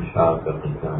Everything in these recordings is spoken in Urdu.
خوشحال کرنے کا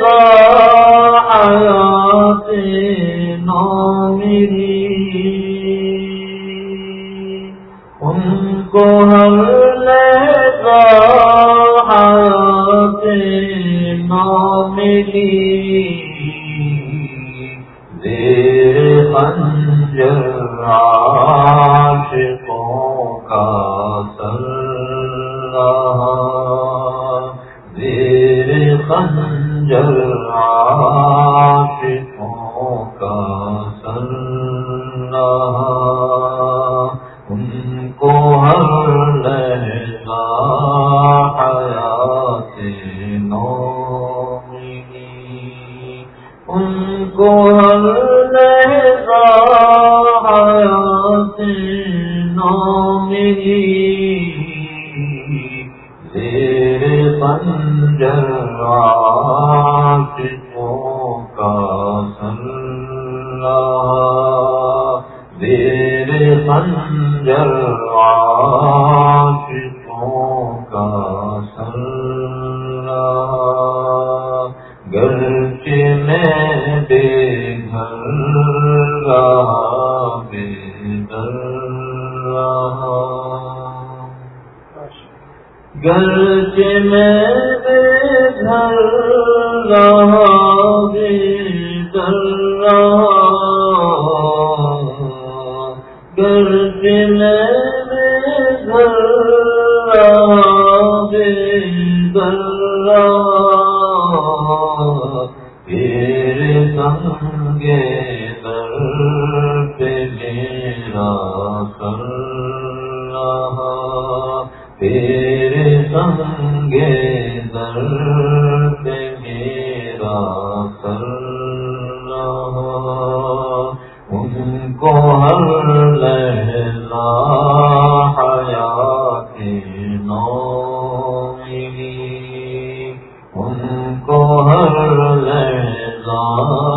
کو نو ان کو میرے منظر عاشقوں کا سر گرچہ میں بے گھر رہا بے در رہا گرچہ میں دل ان کو ہر لحظہ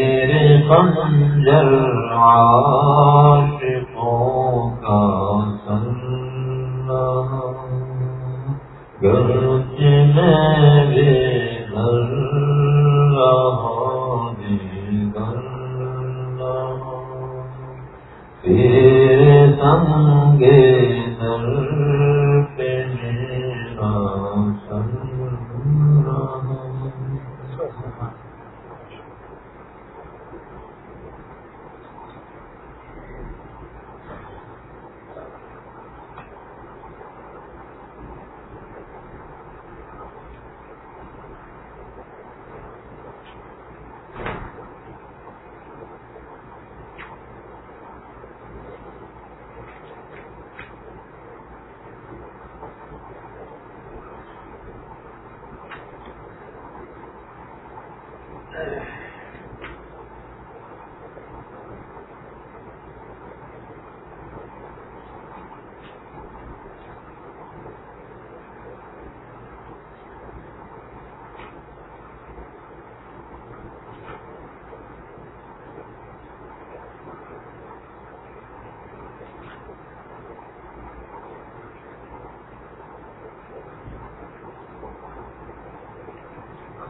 میرے خنجر عاشقوں کا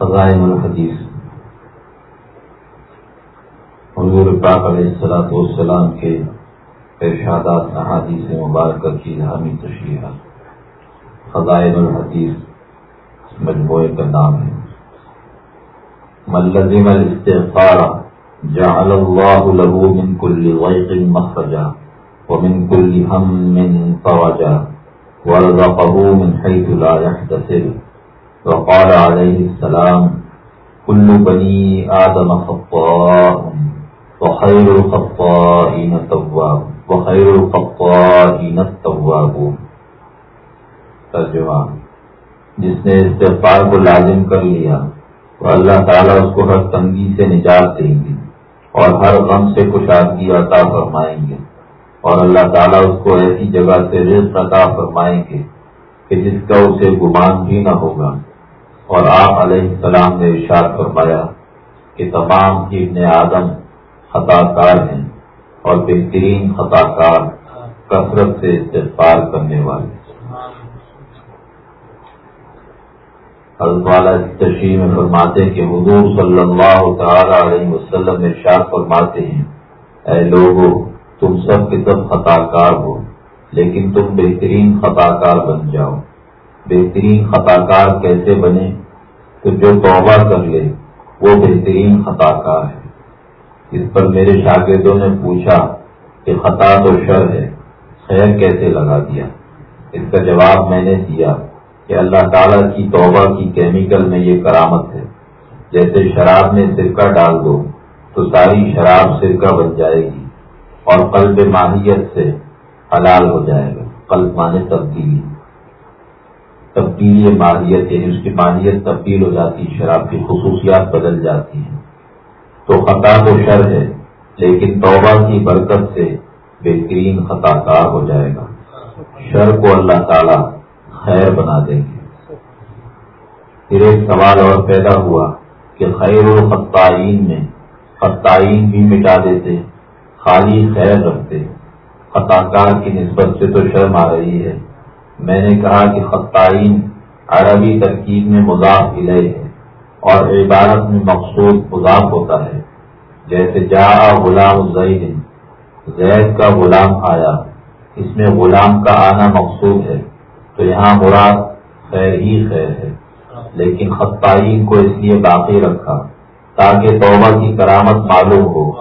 فضائل الحدیث۔ حضور پاک علیہ السلاط والسلام کے ارشادات، احادیث مبارکہ کی حامی تشریح فضائل الحدیث مجموعے کا نام ہے۔ ملزم الاستغفار جعل الله له من كل ضيق مخرجا ومن كل هم فرجا ورزقه من حيث لا يحتسب وقال عليه السلام، كل بني آدم خطاء وخير الخطائين التواب وخير الخطائين التواب ترجمہ، جس نے استغفار کو لازم کر لیا تو اللہ تعالیٰ اس کو ہر تنگی سے نجات دیں گے اور ہر غم سے کشادگی عطا فرمائیں گے اور اللہ تعالیٰ اس کو ایسی جگہ سے رزق عطا فرمائیں گے کہ جس کا اسے گمان بھی نہ ہوگا۔ اور آپ علیہ السلام نے ارشاد فرمایا کہ تمام ابن آدم خطا کار ہیں اور بہترین خطا کار کثرت سے استفار کرنے والے حضرت والا تشریح میں فرماتے کہ حضور صلی اللہ تعالی علیہ وسلم ارشاد فرماتے ہیں، اے لوگوں تم سب کے سب خطا کار ہو، لیکن تم بہترین خطا کار بن جاؤ۔ بہترین خطا کار کیسے بنے؟ تو جو توبہ کر لے، وہ بہترین خطا کار ہے۔ اس پر میرے شاگردوں نے پوچھا کہ خطا تو شر ہے، خیر کیسے لگا دیا؟ اس کا جواب میں نے دیا کہ اللہ تعالیٰ کی توبہ کی کیمیکل میں یہ کرامت ہے۔ جیسے شراب میں سرکہ ڈال دو، تو ساری شراب سرکہ بن جائے گی اور قلب ماہیت سے حلال ہو جائے گا۔ قلب مانے تبدیلی تبدیلی ماہیت یعنی اس کی ماہیت تبدیل ہو جاتی ہے، شراب کی خصوصیات بدل جاتی ہیں۔ تو خطا تو شر ہے، لیکن توبہ کی برکت سے بہترین خطا کار ہو جائے گا۔ شر کو اللہ تعالی خیر بنا دیں گے۔ پھر ایک سوال اور پیدا ہوا کہ خیر الخطائین میں خطائین بھی مٹا دیتے، خالی خیر رکھتے۔ خطا کار کی نسبت سے تو شرم آ رہی ہے۔ میں نے کہا کہ خطائین عربی ترکیب میں مضاف ہے اور عبارت میں مقصود مضاف ہوتا ہے۔ جیسے جا غلام زید زید کا غلام آیا۔ اس میں غلام کا آنا مقصود ہے۔ تو یہاں مراد خیر ہی خیر ہے۔ لیکن خطائین کو اس لیے باقی رکھا تاکہ توبہ کی کرامت معلوم ہو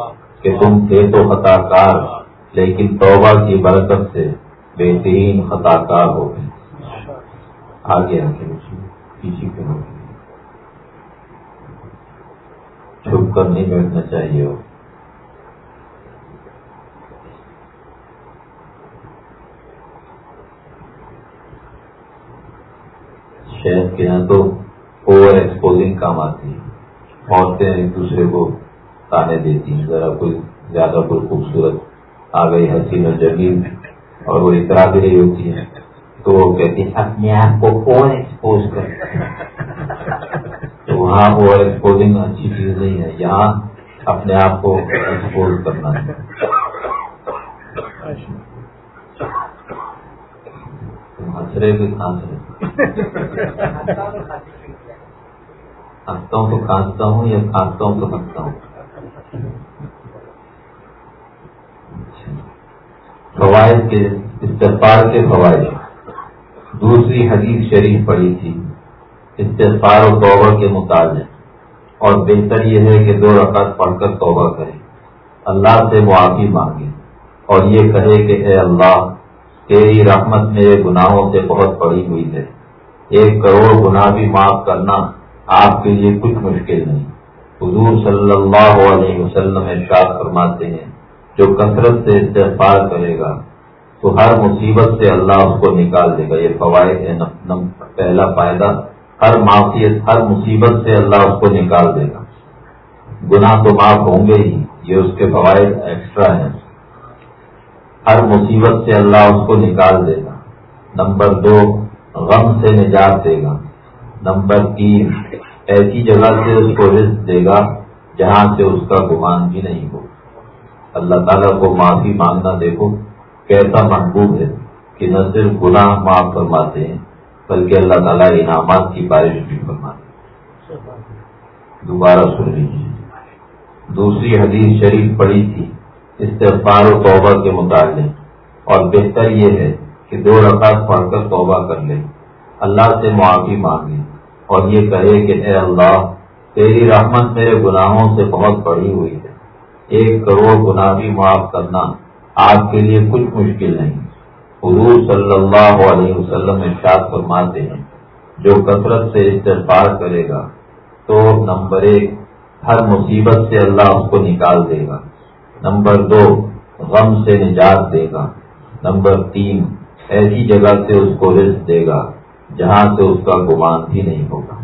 کہ تم تھے تو خطا کار لیکن توبہ کی برکت سے۔ بہترین خطا کار ہو گئے۔ آگے آگے پیچھے کرو چھپ کر نہیں بیٹھنا چاہیے۔ ہو شہر کے یہاں تو اوور ایکسپوزنگ کام آتی ہے۔ عورتیں ایک دوسرے کو تانے دیتی ہیں۔ ذرا کوئی زیادہ کوئی خوبصورت آ گئی حسین و جمیل۔ اور وہ اطرا بھی نہیں ہوتی ہے۔ تو وہ کہتی اپنے آپ کو اوور ایکسپوز کر۔ تو وہاں اوور ایکسپوزنگ اچھی چیز نہیں ہے۔ یہاں اپنے آپ کو ایکسپوز کرنا۔ ہے ہنسرے بھی کھانس ہنستا ہوں تو کھانستا ہوں یا کھانستا ہوں تو ہنستا ہوں؟ فوائد کے استفار کے فوائد۔ دوسری حدیث شریف پڑی تھی استفار و توبہ کے مطابق۔ اور بہتر یہ ہے کہ دو رقط پڑھ کر توبہ کرے اللہ سے معافی مانگے۔ اور یہ کہے کہ اے اللہ، تیری رحمت میرے گناہوں سے بہت پڑی ہوئی ہے۔ ایک کروڑ گناہ بھی معاف کرنا آپ کے لیے کچھ مشکل نہیں۔ حضور صلی اللہ علیہ وسلم ارشاد فرماتے ہیں جو کثرت سے استفار کرے گا، تو ہر مصیبت سے اللہ اس کو نکال دے گا۔ یہ فوائد ہے پہلا فائدہ، ہر معافیت ہر مصیبت سے اللہ اس کو نکال دے گا۔ گناہ تو معاف ہوں گے ہی، یہ اس کے فوائد ایکسٹرا ہیں۔ ہر مصیبت سے اللہ اس کو نکال دے گا۔ نمبر دو، غم سے نجات دے گا۔ نمبر تین، ایسی جگہ سے اس کو رزق دے گا جہاں سے اس کا گمان بھی نہیں ہوگا اللہ تعالیٰ کو معافی مانگنا دیکھو، کیسا محبوب ہے کہ نہ صرف گناہ معاف فرماتے ہیں، بلکہ اللہ تعالیٰ انعامات کی بارش بھی فرماتے ہیں۔ دوبارہ سن لیجیے دوسری حدیث شریف پڑی تھی، استغفار و توبہ کے متعلق اور بہتر یہ ہے کہ دو رکعت پڑھ کر توبہ کر لے۔ اللہ سے معافی مانگے۔ اور یہ کہے کہ اے اللہ، تیری رحمت میرے گناہوں سے بہت بڑی ہوئی ہے۔ ایک کروڑ گناہ بھی معاف کرنا آپ کے لیے کچھ مشکل نہیں۔ حضور صلی اللہ علیہ وسلم ارشاد فرماتے ہیں، جو کثرت سے استغفار کرے گا، تو نمبر ایک، ہر مصیبت سے اللہ اس کو نکال دے گا۔ نمبر دو، غم سے نجات دے گا۔ نمبر تین، ایسی جگہ سے اس کو رزق دے گا، جہاں سے اس کا گمان بھی نہیں ہوگا۔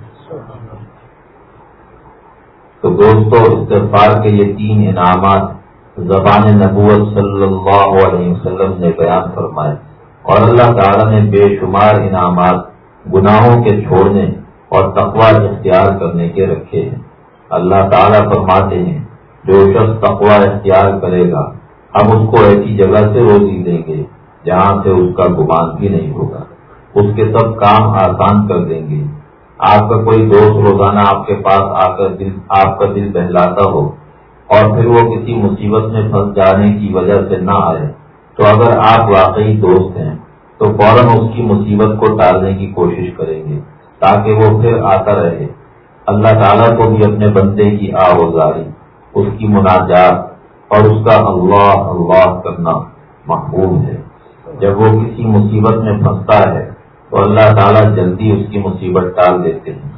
تو دوستو، استغفار کے یہ تین انعامات زبان نبوت صلی اللہ علیہ وسلم نے بیان فرمائے۔ اور اللہ تعالیٰ نے بے شمار انعامات گناہوں کے چھوڑنے اور تقوا اختیار کرنے کے رکھے ہیں۔ اللہ تعالیٰ فرماتے ہیں، جو شخص تقوا اختیار کرے گا، ہم اس کو ایسی جگہ سے روزی دیں گے جہاں سے اس کا گمان بھی نہیں ہوگا۔ اس کے سب کام آسان کر دیں گے۔ آپ کا کوئی دوست روزانہ آپ کے پاس آ کر دل، آپ کا دل بہلاتا ہو اور پھر وہ کسی مصیبت میں پھنس جانے کی وجہ سے نہ آئے، تو اگر آپ واقعی دوست ہیں، تو فوراً اس کی مصیبت کو ٹالنے کی کوشش کریں گے تاکہ وہ پھر آتا رہے۔ اللہ تعالیٰ کو بھی اپنے بندے کی آوزاری اس کی مناجات اور اس کا اللہ اللہ کرنا محبوب ہے۔ جب وہ کسی مصیبت میں پھنستا ہے تو اللہ تعالیٰ جلدی اس کی مصیبت ٹال دیتے ہیں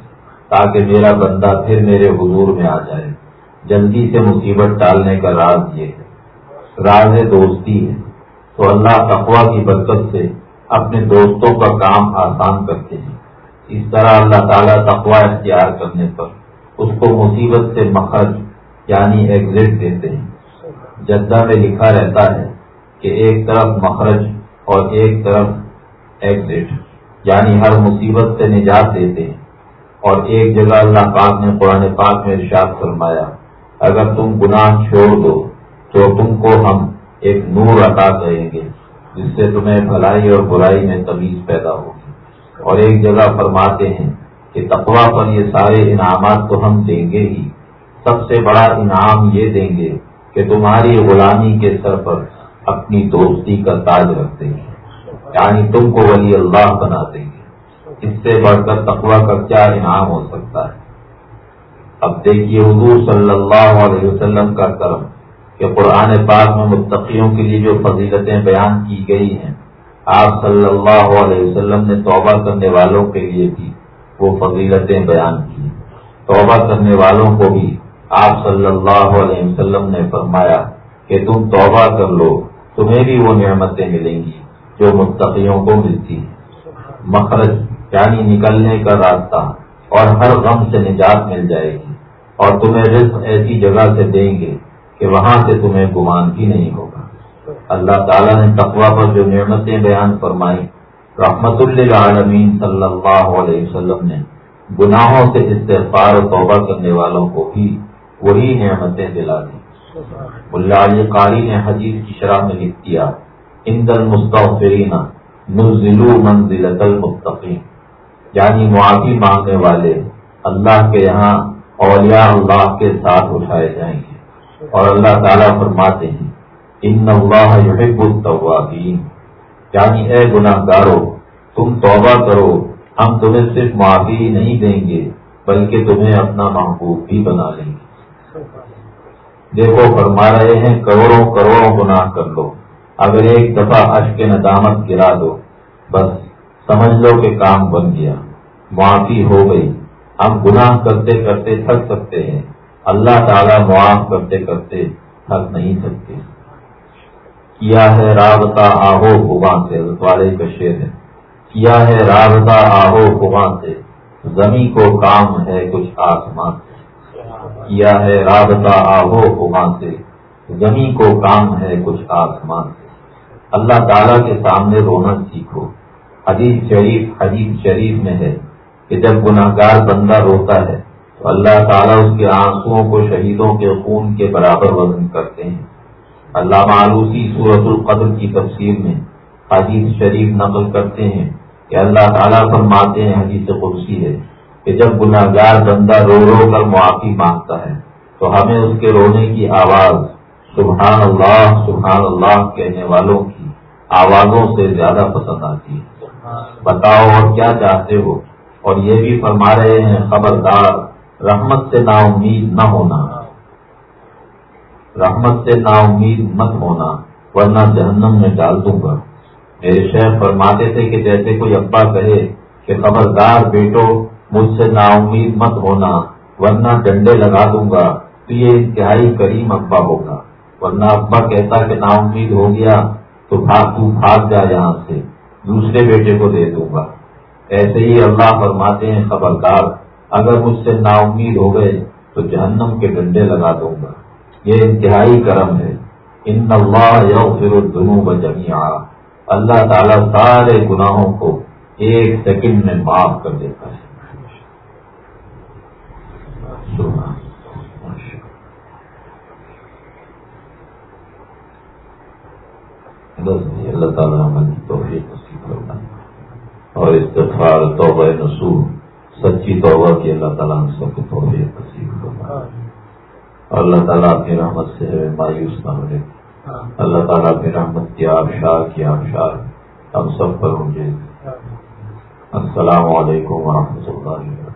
تاکہ میرا بندہ پھر میرے حضور میں آ جائے۔ جلدی سے مصیبت ٹالنے کا راز یہ ہے۔ راز دوستی ہے۔ تو اللہ تقوا کی برکت سے اپنے دوستوں کا کام آسان کرتے ہیں۔ اس طرح اللہ تعالیٰ تقوا اختیار کرنے پر اس کو مصیبت سے مخرج یعنی ایگزٹ دیتے ہیں۔ جدہ میں لکھا رہتا ہے کہ ایک طرف مخرج اور ایک طرف ایگزٹ یعنی ہر مصیبت سے نجات دیتے ہیں۔ اور ایک جگہ اللہ پاک نے قرآن پاک میں ارشاد فرمایا، اگر تم گناہ چھوڑ دو، تو تم کو ہم ایک نور عطا کریں گے، جس سے تمہیں بھلائی اور برائی میں تمیز پیدا ہوگی۔ اور ایک جگہ فرماتے ہیں کہ تقوا پر یہ سارے انعامات تو ہم دیں گے ہی۔ سب سے بڑا انعام یہ دیں گے کہ تمہاری غلامی کے سر پر اپنی دوستی کا تاج رکھ دیں گے یعنی تم کو ولی اللہ بنا دیں گے۔ اس سے بڑھ کر تقوا کا کیا انعام ہو سکتا ہے؟ اب دیکھیے حضور صلی اللہ علیہ وسلم کا کرم کہ قرآن پاک میں متقیوں کے لیے جو فضیلتیں بیان کی گئی ہیں، آپ صلی اللہ علیہ وسلم نے توبہ کرنے والوں کے لیے بھی وہ فضیلتیں بیان کی۔ توبہ کرنے والوں کو بھی آپ صلی اللہ علیہ وسلم نے فرمایا کہ تم توبہ کر لو، تمہیں بھی وہ نعمتیں ملیں گی۔ جو مستقیوں کو ملتی مخرج یعنی نکلنے کا راستہ اور ہر غم سے نجات مل جائے گی۔ اور تمہیں رزق ایسی جگہ سے دیں گے کہ وہاں سے تمہیں گمان بھی نہیں ہوگا۔ اللہ تعالیٰ نے تقوا پر جو نعمتیں بیان فرمائی رحمت للعالمین صلی اللہ علیہ وسلم نے گناہوں سے استغفار و توبہ کرنے والوں کو بھی وہی نعمتیں دلا دی۔ اللہ علی قاری نے حدیث کی شرح میں لکھ دیا اند المستفرین نزلو منزلت المستقیم یعنی معافی مانگنے والے اللہ کے یہاں اولیاء اللہ کے ساتھ اٹھائے جائیں گے۔ اور اللہ تعالیٰ فرماتے ہیں، ان اللہ يحب التوابین۔ یعنی اے گناہ گارو تم توبہ کرو، ہم تمہیں صرف معافی نہیں دیں گے، بلکہ تمہیں اپنا محبوب بھی بنا لیں گے۔ دیکھو، فرما رہے ہیں، کروڑوں کروڑوں گناہ کر لو۔ اگر ایک دفعہ اش کے ندامت گرا دو، بس سمجھ لو کہ کام بن گیا، معافی ہو گئی۔ ہم گناہ کرتے کرتے تھک سکتے ہیں۔ اللہ تعالیٰ معاف کرتے کرتے تھک نہیں سکتے۔ کیا ہے رابطہ آہو خباں سے؟ والے کا شیر ہے۔ کیا ہے رابطہ آہو خباں سے؟ زمین کو کام ہے کچھ آسمان سے۔ کیا ہے رابطہ آہو خباں سے؟ زمین کو کام ہے کچھ آسمان سے۔ اللہ تعالیٰ کے سامنے رونا سیکھو۔ حدیث شریف حدیث شریف میں ہے کہ جب گناہ گار بندہ روتا ہے تو اللہ تعالیٰ اس کے آنسو کو شہیدوں کے خون کے برابر وزن کرتے ہیں۔ اللہ معلوسی صورت القدر کی تفسیر میں حدیث شریف نقل کرتے ہیں کہ اللہ تعالیٰ فرماتے ہیں، حدیث قدسی ہے کہ جب گناگار بندہ رو رو کر معافی مانگتا ہے تو ہمیں اس کے رونے کی آواز سبحان اللہ سبحان اللہ کہنے والوں کی آوازوں سے زیادہ پسند آتی ہے۔ بتاؤ اور کیا چاہتے ہو؟ اور یہ بھی فرما رہے ہیں، خبردار، رحمت سے نا امید نہ ہونا۔ رحمت سے نا امید مت ہونا، ورنہ جہنم میں ڈال دوں گا۔ میرے شہر فرماتے تھے کہ جیسے کوئی ابا کہے کہ خبردار بیٹو، مجھ سے نا امید مت ہونا، ورنہ ڈنڈے لگا دوں گا، تو یہ انتہائی کریم ابا ہوگا۔ ورنہ ابا کہتا کہ نا امید ہو گیا تو بھاگ تو بھاگ جا یہاں سے، دوسرے بیٹے کو دے دوں گا۔ ایسے ہی اللہ فرماتے ہیں، خبردار، اگر مجھ سے نا امید ہو گئے تو جہنم کے ڈنڈے لگا دوں گا۔ یہ انتہائی کرم ہے۔ ان اللہ یغفر الذنوب جميعا اللہ تعالیٰ سارے گناہوں کو ایک سیکنڈ میں معاف کر دیتا ہے۔ اللہ تعالیٰ ہمیں توفیق نصیب کرنا اور استغفار توبہ نصور سچی توبہ کی اللہ تعالیٰ ہم سب کو توفیق نصیب کرنا اور اللہ تعالیٰ اپنی رحمت سے مایوس نہ ہو اللہ تعالیٰ اپنی رحمت کی آبشار کی آبشار ہم سب پر مجھے السلام علیکم ورحمۃ اللہ